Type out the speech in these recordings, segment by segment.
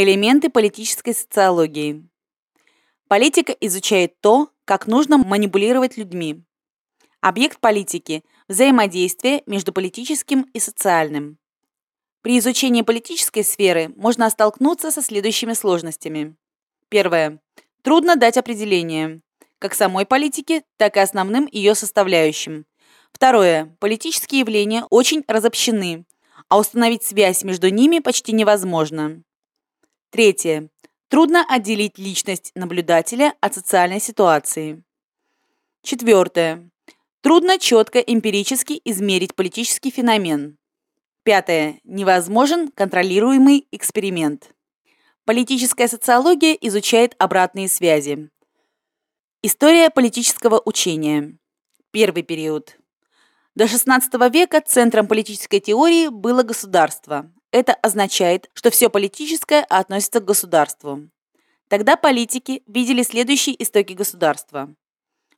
Элементы политической социологии. Политика изучает то, как нужно манипулировать людьми. Объект политики – взаимодействие между политическим и социальным. При изучении политической сферы можно столкнуться со следующими сложностями. Первое. Трудно дать определение, как самой политике, так и основным ее составляющим. Второе. Политические явления очень разобщены, а установить связь между ними почти невозможно. Третье. Трудно отделить личность наблюдателя от социальной ситуации. Четвертое. Трудно четко эмпирически измерить политический феномен. Пятое. Невозможен контролируемый эксперимент. Политическая социология изучает обратные связи. История политического учения. Первый период. До XVI века центром политической теории было государство, это означает, что все политическое относится к государству. Тогда политики видели следующие истоки государства.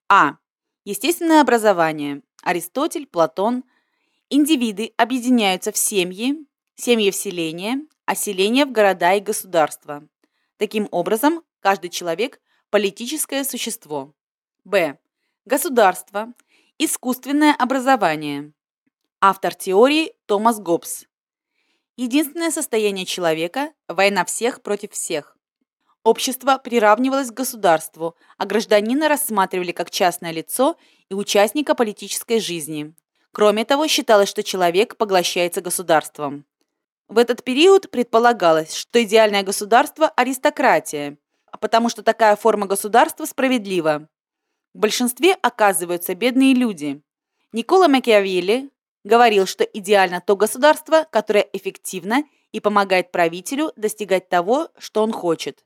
А. Естественное образование. Аристотель, Платон. Индивиды объединяются в семьи, семьи в селения, а селения в города и государства. Таким образом, каждый человек – политическое существо. Б. Государство. Искусственное образование. Автор теории Томас Гоббс. Единственное состояние человека – война всех против всех. Общество приравнивалось к государству, а гражданина рассматривали как частное лицо и участника политической жизни. Кроме того, считалось, что человек поглощается государством. В этот период предполагалось, что идеальное государство – аристократия, потому что такая форма государства справедлива. В большинстве оказываются бедные люди. Никола Макиавелли говорил, что идеально то государство, которое эффективно и помогает правителю достигать того, что он хочет.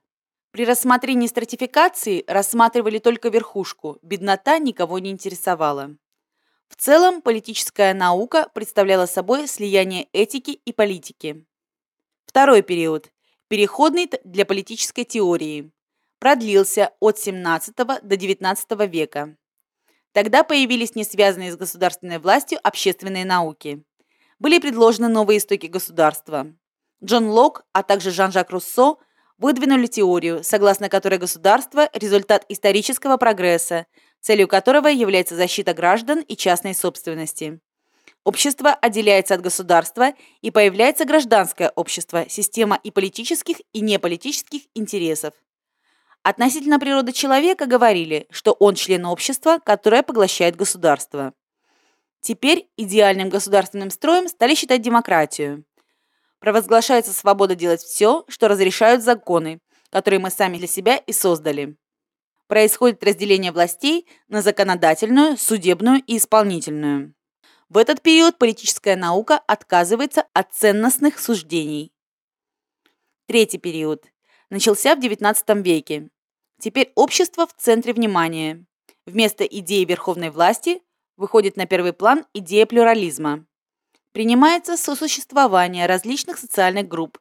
При рассмотрении стратификации рассматривали только верхушку, беднота никого не интересовала. В целом, политическая наука представляла собой слияние этики и политики. Второй период, переходный для политической теории, продлился от 17 до 19 века. Тогда появились не связанные с государственной властью общественные науки. Были предложены новые истоки государства. Джон Лок, а также Жан-Жак Руссо выдвинули теорию, согласно которой государство – результат исторического прогресса, целью которого является защита граждан и частной собственности. Общество отделяется от государства, и появляется гражданское общество, система и политических, и неполитических интересов. Относительно природы человека говорили, что он член общества, которое поглощает государство. Теперь идеальным государственным строем стали считать демократию. Провозглашается свобода делать все, что разрешают законы, которые мы сами для себя и создали. Происходит разделение властей на законодательную, судебную и исполнительную. В этот период политическая наука отказывается от ценностных суждений. Третий период. Начался в XIX веке. Теперь общество в центре внимания. Вместо идеи верховной власти выходит на первый план идея плюрализма. Принимается сосуществование различных социальных групп,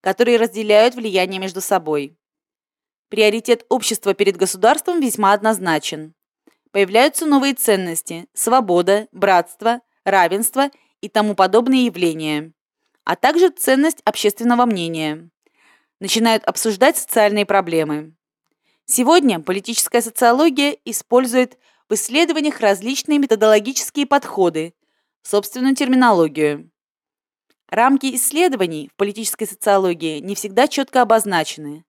которые разделяют влияние между собой. Приоритет общества перед государством весьма однозначен. Появляются новые ценности – свобода, братство, равенство и тому подобные явления, а также ценность общественного мнения. Начинают обсуждать социальные проблемы. Сегодня политическая социология использует в исследованиях различные методологические подходы, собственную терминологию. Рамки исследований в политической социологии не всегда четко обозначены.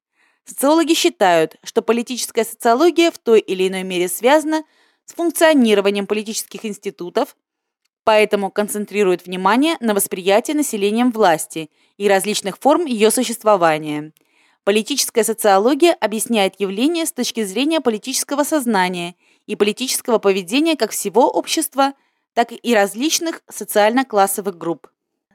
Социологи считают, что политическая социология в той или иной мере связана с функционированием политических институтов, поэтому концентрируют внимание на восприятии населением власти и различных форм ее существования – Политическая социология объясняет явления с точки зрения политического сознания и политического поведения как всего общества, так и различных социально-классовых групп.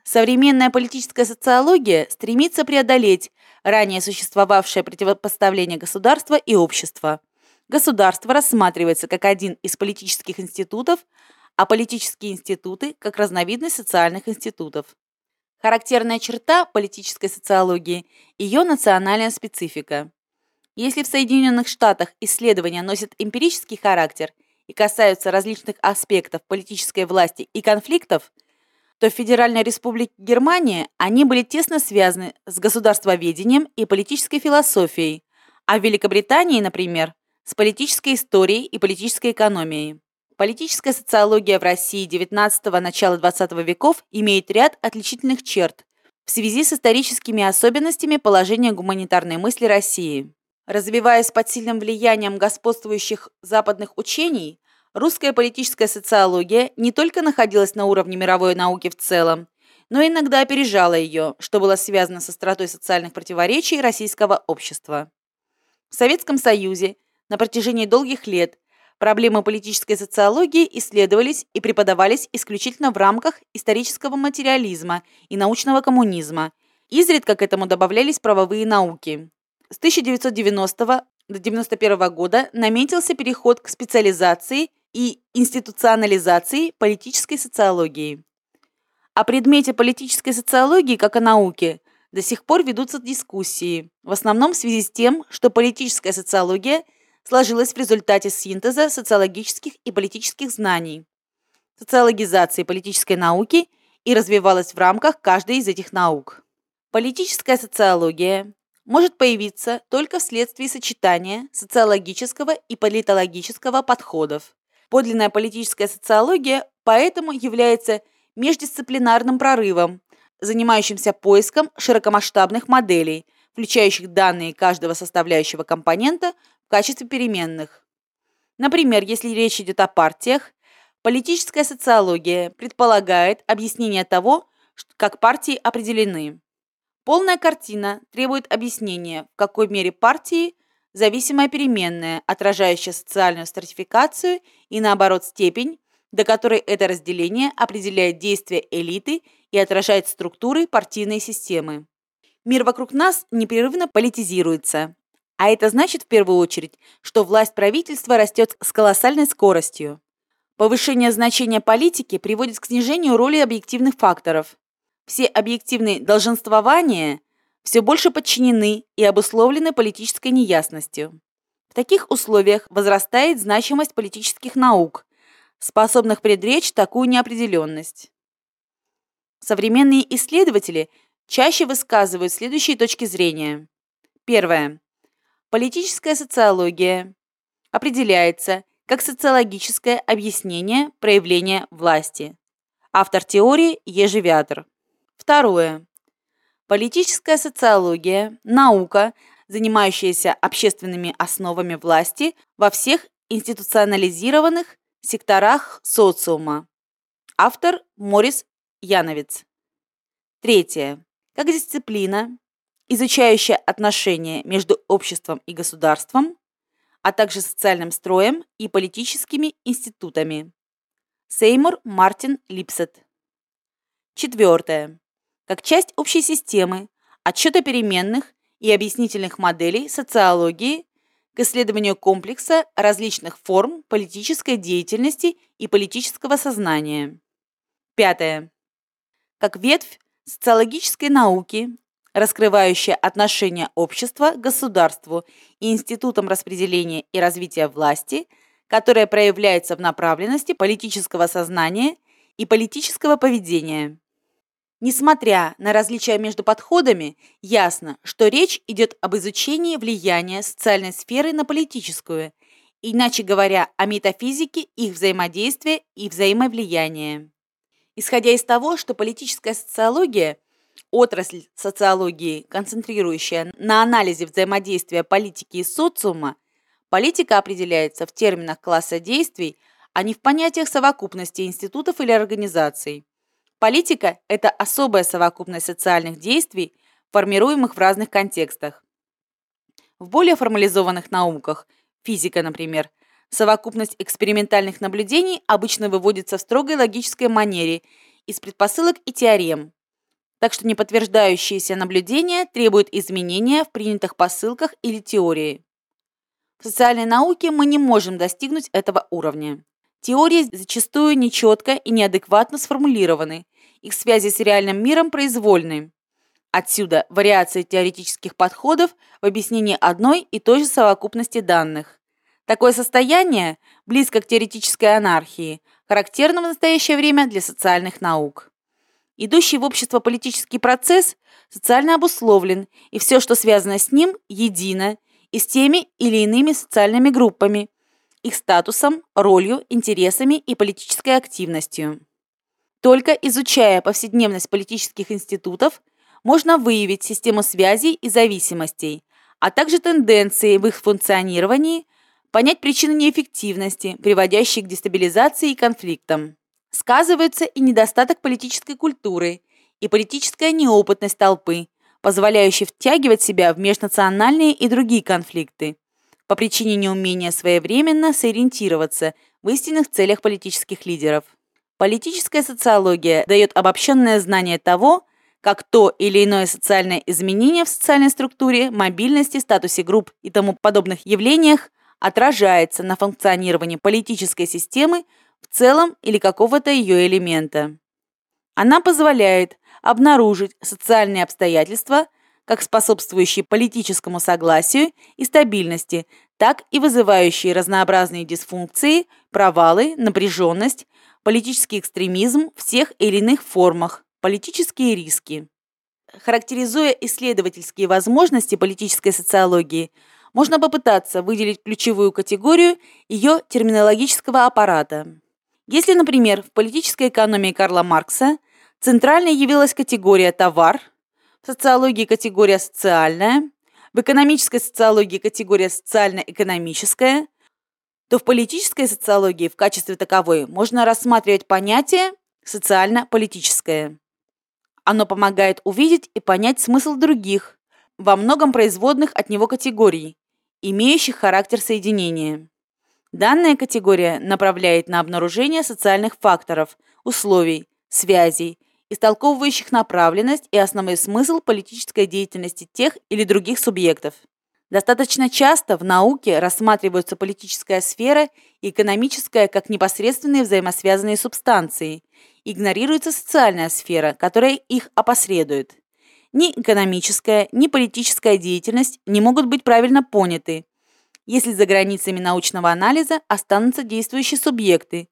Современная политическая социология стремится преодолеть ранее существовавшее противопоставление государства и общества. Государство рассматривается как один из политических институтов, а политические институты – как разновидность социальных институтов. Характерная черта политической социологии – ее национальная специфика. Если в Соединенных Штатах исследования носят эмпирический характер и касаются различных аспектов политической власти и конфликтов, то в Федеральной Республике Германия они были тесно связаны с государствоведением и политической философией, а в Великобритании, например, с политической историей и политической экономией. Политическая социология в России XIX – начала XX веков имеет ряд отличительных черт в связи с историческими особенностями положения гуманитарной мысли России. Развиваясь под сильным влиянием господствующих западных учений, русская политическая социология не только находилась на уровне мировой науки в целом, но иногда опережала ее, что было связано со стратой социальных противоречий российского общества. В Советском Союзе на протяжении долгих лет Проблемы политической социологии исследовались и преподавались исключительно в рамках исторического материализма и научного коммунизма. Изредка к этому добавлялись правовые науки. С 1990 до 1991 года наметился переход к специализации и институционализации политической социологии. О предмете политической социологии как о науке до сих пор ведутся дискуссии, в основном в связи с тем, что политическая социология – сложилась в результате синтеза социологических и политических знаний, социологизации политической науки и развивалась в рамках каждой из этих наук. Политическая социология может появиться только вследствие сочетания социологического и политологического подходов. Подлинная политическая социология поэтому является междисциплинарным прорывом, занимающимся поиском широкомасштабных моделей, включающих данные каждого составляющего компонента качестве переменных. Например, если речь идет о партиях, политическая социология предполагает объяснение того, как партии определены. Полная картина требует объяснения, в какой мере партии – зависимая переменная, отражающая социальную стратификацию и, наоборот, степень, до которой это разделение определяет действия элиты и отражает структуры партийной системы. Мир вокруг нас непрерывно политизируется, а это значит в первую очередь, что власть правительства растет с колоссальной скоростью. Повышение значения политики приводит к снижению роли объективных факторов. Все объективные долженствования все больше подчинены и обусловлены политической неясностью. В таких условиях возрастает значимость политических наук, способных предречь такую неопределенность. Современные исследователи чаще высказывают следующие точки зрения. Первое. Политическая социология определяется как социологическое объяснение проявления власти. Автор теории Ежевятр. Второе. Политическая социология – наука, занимающаяся общественными основами власти во всех институционализированных секторах социума. Автор Морис Яновец. Третье. Как дисциплина, изучающая отношения между обществом и государством, а также социальным строем и политическими институтами. Сеймур Мартин Липсет. Четвертое. Как часть общей системы отсчета переменных и объяснительных моделей социологии к исследованию комплекса различных форм политической деятельности и политического сознания. Пятое. Как ветвь социологической науки раскрывающая отношение общества к государству и институтам распределения и развития власти, которая проявляется в направленности политического сознания и политического поведения. Несмотря на различия между подходами, ясно, что речь идет об изучении влияния социальной сферы на политическую, иначе говоря, о метафизике их взаимодействия и взаимовлияния. Исходя из того, что политическая социология – Отрасль социологии, концентрирующая на анализе взаимодействия политики и социума, политика определяется в терминах класса действий, а не в понятиях совокупности институтов или организаций. Политика – это особая совокупность социальных действий, формируемых в разных контекстах. В более формализованных науках, физика, например, совокупность экспериментальных наблюдений обычно выводится в строгой логической манере из предпосылок и теорем, так что неподтверждающиеся наблюдения требуют изменения в принятых посылках или теории. В социальной науке мы не можем достигнуть этого уровня. Теории зачастую нечетко и неадекватно сформулированы, их связи с реальным миром произвольны. Отсюда вариации теоретических подходов в объяснении одной и той же совокупности данных. Такое состояние, близко к теоретической анархии, характерно в настоящее время для социальных наук. Идущий в общество политический процесс социально обусловлен, и все, что связано с ним, едино и с теми или иными социальными группами, их статусом, ролью, интересами и политической активностью. Только изучая повседневность политических институтов, можно выявить систему связей и зависимостей, а также тенденции в их функционировании, понять причины неэффективности, приводящие к дестабилизации и конфликтам. Сказывается и недостаток политической культуры, и политическая неопытность толпы, позволяющая втягивать себя в межнациональные и другие конфликты, по причине неумения своевременно сориентироваться в истинных целях политических лидеров. Политическая социология дает обобщенное знание того, как то или иное социальное изменение в социальной структуре, мобильности, статусе групп и тому подобных явлениях отражается на функционировании политической системы в целом или какого-то ее элемента. Она позволяет обнаружить социальные обстоятельства, как способствующие политическому согласию и стабильности, так и вызывающие разнообразные дисфункции, провалы, напряженность, политический экстремизм всех или иных формах, политические риски. Характеризуя исследовательские возможности политической социологии, можно попытаться выделить ключевую категорию ее терминологического аппарата. Если, например, в политической экономии Карла Маркса центральной явилась категория «товар», в социологии категория «социальная», в экономической социологии категория «социально-экономическая», то в политической социологии в качестве таковой можно рассматривать понятие «социально-политическое». Оно помогает увидеть и понять смысл других, во многом производных от него категорий, имеющих характер соединения. Данная категория направляет на обнаружение социальных факторов, условий, связей, истолковывающих направленность и основной смысл политической деятельности тех или других субъектов. Достаточно часто в науке рассматриваются политическая сфера и экономическая как непосредственные взаимосвязанные субстанции. Игнорируется социальная сфера, которая их опосредует. Ни экономическая, ни политическая деятельность не могут быть правильно поняты, если за границами научного анализа останутся действующие субъекты,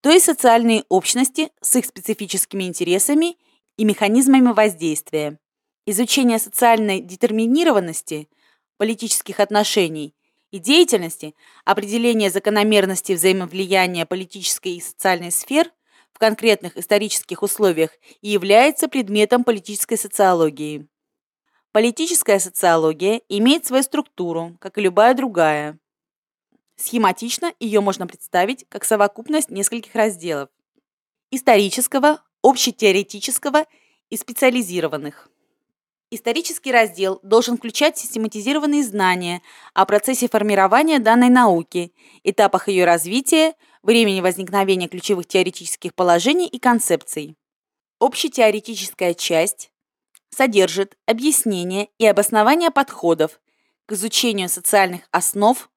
то есть социальные общности с их специфическими интересами и механизмами воздействия. Изучение социальной детерминированности политических отношений и деятельности, определение закономерности взаимовлияния политической и социальной сфер в конкретных исторических условиях и является предметом политической социологии. Политическая социология имеет свою структуру, как и любая другая. Схематично ее можно представить как совокупность нескольких разделов – исторического, общетеоретического и специализированных. Исторический раздел должен включать систематизированные знания о процессе формирования данной науки, этапах ее развития, времени возникновения ключевых теоретических положений и концепций. Общетеоретическая часть содержит объяснение и обоснование подходов к изучению социальных основ,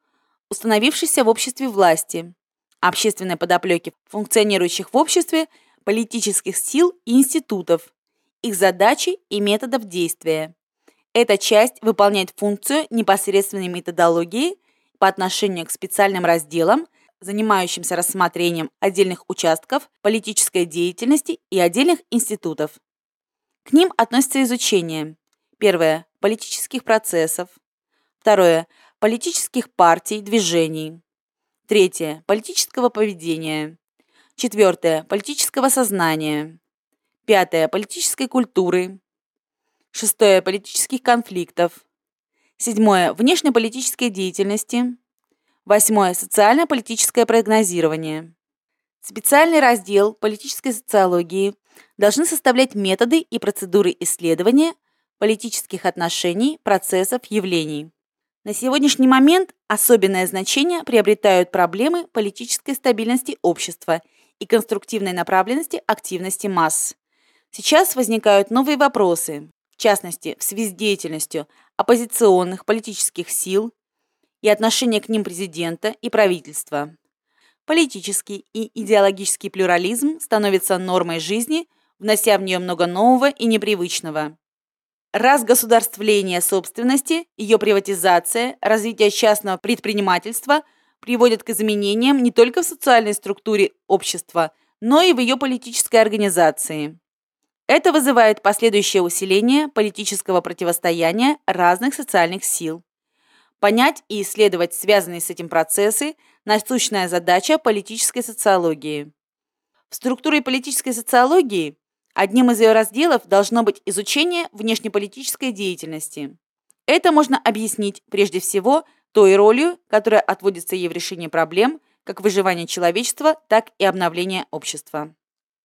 установившихся в обществе власти, общественной подоплеки функционирующих в обществе политических сил и институтов, их задачи и методов действия. Эта часть выполняет функцию непосредственной методологии по отношению к специальным разделам, занимающимся рассмотрением отдельных участков политической деятельности и отдельных институтов. К ним относится изучение. Первое – политических процессов. Второе – политических партий, движений. Третье – политического поведения. Четвертое – политического сознания. Пятое – политической культуры. Шестое – политических конфликтов. Седьмое – внешнеполитической деятельности. Восьмое – социально-политическое прогнозирование. Специальный раздел политической социологии должны составлять методы и процедуры исследования политических отношений, процессов, явлений. На сегодняшний момент особенное значение приобретают проблемы политической стабильности общества и конструктивной направленности активности масс. Сейчас возникают новые вопросы, в частности, в связи с деятельностью оппозиционных политических сил и отношения к ним президента и правительства. Политический и идеологический плюрализм становится нормой жизни – внося в нее много нового и непривычного. Разгосударствление собственности, ее приватизация, развитие частного предпринимательства приводят к изменениям не только в социальной структуре общества, но и в ее политической организации. Это вызывает последующее усиление политического противостояния разных социальных сил. Понять и исследовать связанные с этим процессы – насущная задача политической социологии. В структуре политической социологии одним из ее разделов должно быть изучение внешнеполитической деятельности. Это можно объяснить прежде всего той ролью, которая отводится ей в решении проблем как выживания человечества, так и обновления общества.